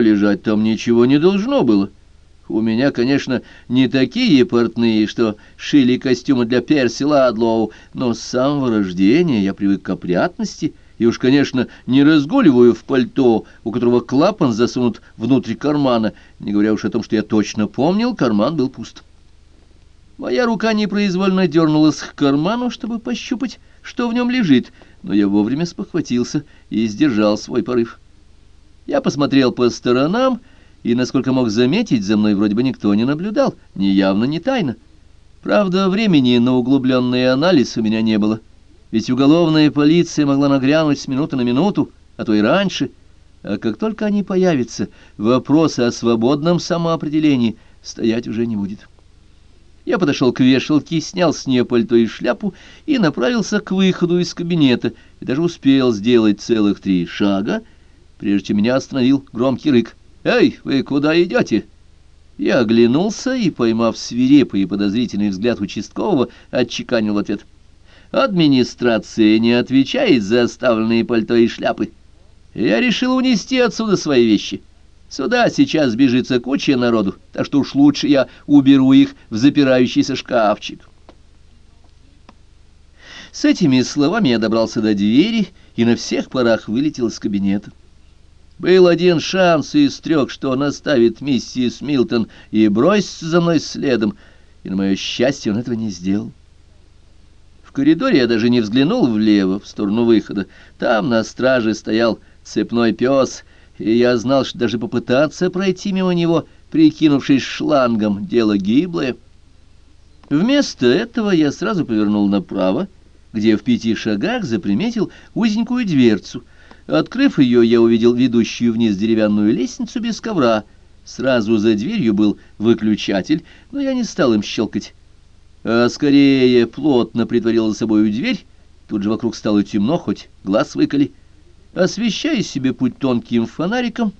лежать там ничего не должно было. У меня, конечно, не такие портные, что шили костюмы для Перси Ладлоу, но с самого рождения я привык к опрятности и уж, конечно, не разгуливаю в пальто, у которого клапан засунут внутрь кармана, не говоря уж о том, что я точно помнил, карман был пуст. Моя рука непроизвольно дернулась к карману, чтобы пощупать, что в нем лежит, но я вовремя спохватился и сдержал свой порыв. Я посмотрел по сторонам, и, насколько мог заметить, за мной вроде бы никто не наблюдал, ни явно, ни тайно. Правда, времени на углубленный анализ у меня не было, ведь уголовная полиция могла нагрянуть с минуты на минуту, а то и раньше, а как только они появятся, вопрос о свободном самоопределении стоять уже не будет. Я подошел к вешалке, снял с нее пальто и шляпу и направился к выходу из кабинета, и даже успел сделать целых три шага, прежде чем меня остановил громкий рык. «Эй, вы куда идете?» Я оглянулся и, поймав свирепый и подозрительный взгляд участкового, отчеканил ответ. «Администрация не отвечает за оставленные пальто и шляпы. Я решил унести отсюда свои вещи. Сюда сейчас сбежится куча народу, так что уж лучше я уберу их в запирающийся шкафчик». С этими словами я добрался до двери и на всех парах вылетел из кабинета. Был один шанс из трех, что он оставит миссис Милтон и бросится за мной следом, и, на мое счастье, он этого не сделал. В коридоре я даже не взглянул влево, в сторону выхода. Там на страже стоял цепной пес, и я знал, что даже попытаться пройти мимо него, прикинувшись шлангом, дело гиблое. Вместо этого я сразу повернул направо, где в пяти шагах заприметил узенькую дверцу — Открыв ее, я увидел ведущую вниз деревянную лестницу без ковра. Сразу за дверью был выключатель, но я не стал им щелкать. А скорее плотно притворил за собою дверь, тут же вокруг стало темно, хоть глаз выколи. Освещая себе путь тонким фонариком,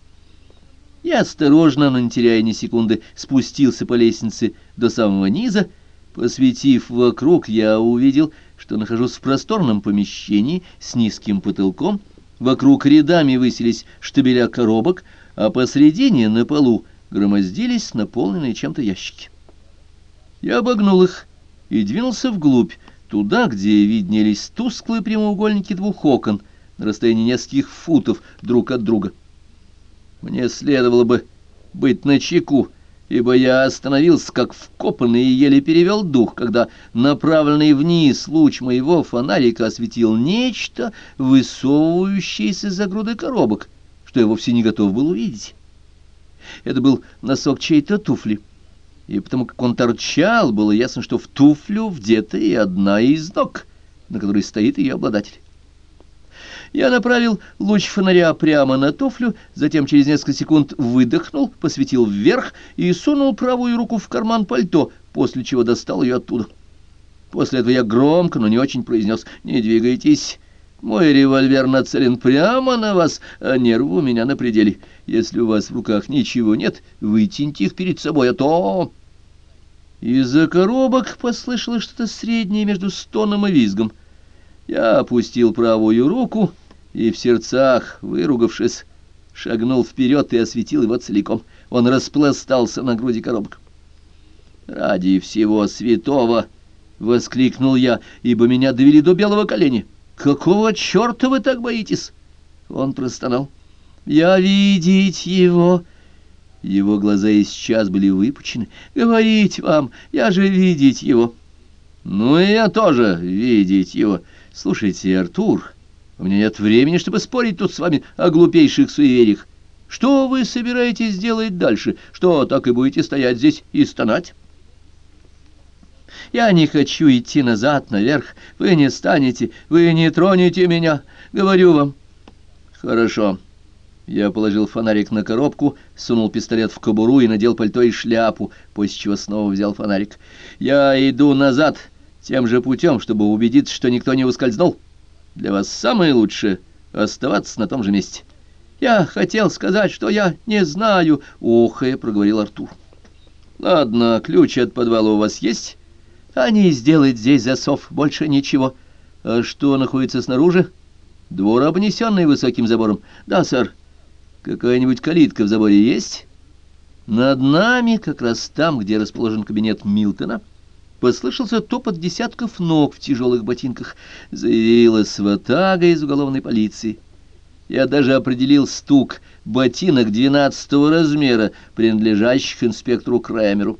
я осторожно, но не теряя ни секунды, спустился по лестнице до самого низа. Посветив вокруг, я увидел, что нахожусь в просторном помещении с низким потолком, Вокруг рядами высились штабеля коробок, а посредине на полу громоздились наполненные чем-то ящики. Я обогнул их и двинулся вглубь, туда, где виднелись тусклые прямоугольники двух окон на расстоянии нескольких футов друг от друга. Мне следовало бы быть начеку, ибо я остановился как вкопанный и еле перевел дух, когда направленный вниз луч моего фонарика осветил нечто, высовывающееся за груды коробок, что я вовсе не готов был увидеть. Это был носок чьей-то туфли, и потому как он торчал, было ясно, что в туфлю вдета и одна из ног, на которой стоит ее обладатель. Я направил луч фонаря прямо на туфлю, затем через несколько секунд выдохнул, посветил вверх и сунул правую руку в карман пальто, после чего достал ее оттуда. После этого я громко, но не очень произнес «Не двигайтесь». Мой револьвер нацелен прямо на вас, а нервы у меня на пределе. Если у вас в руках ничего нет, вытяните их перед собой, а то...» Из-за коробок послышалось что-то среднее между стоном и визгом. Я опустил правую руку и в сердцах, выругавшись, шагнул вперед и осветил его целиком. Он распластался на груди коробок. «Ради всего святого!» — воскликнул я, ибо меня довели до белого колени. «Какого черта вы так боитесь?» Он простонал. «Я видеть его!» Его глаза и сейчас были выпучены. «Говорить вам, я же видеть его!» «Ну и я тоже видеть его!» Слушайте, Артур, у меня нет времени, чтобы спорить тут с вами о глупейших суевериях. Что вы собираетесь делать дальше? Что, так и будете стоять здесь и стонать? Я не хочу идти назад, наверх. Вы не станете, вы не тронете меня, говорю вам. Хорошо. Я положил фонарик на коробку, сунул пистолет в кобуру и надел пальто и шляпу, после чего снова взял фонарик. Я иду назад тем же путем, чтобы убедиться, что никто не ускользнул. Для вас самое лучшее — оставаться на том же месте. Я хотел сказать, что я не знаю, — охая проговорил Артур. Ладно, ключ от подвала у вас есть? Они сделают здесь засов, больше ничего. А что находится снаружи? Двор, обнесенный высоким забором. Да, сэр. Какая-нибудь калитка в заборе есть? Над нами, как раз там, где расположен кабинет Милтона, послышался топот десятков ног в тяжелых ботинках. Заявилась ватага из уголовной полиции. Я даже определил стук ботинок двенадцатого размера, принадлежащих инспектору Крэмеру.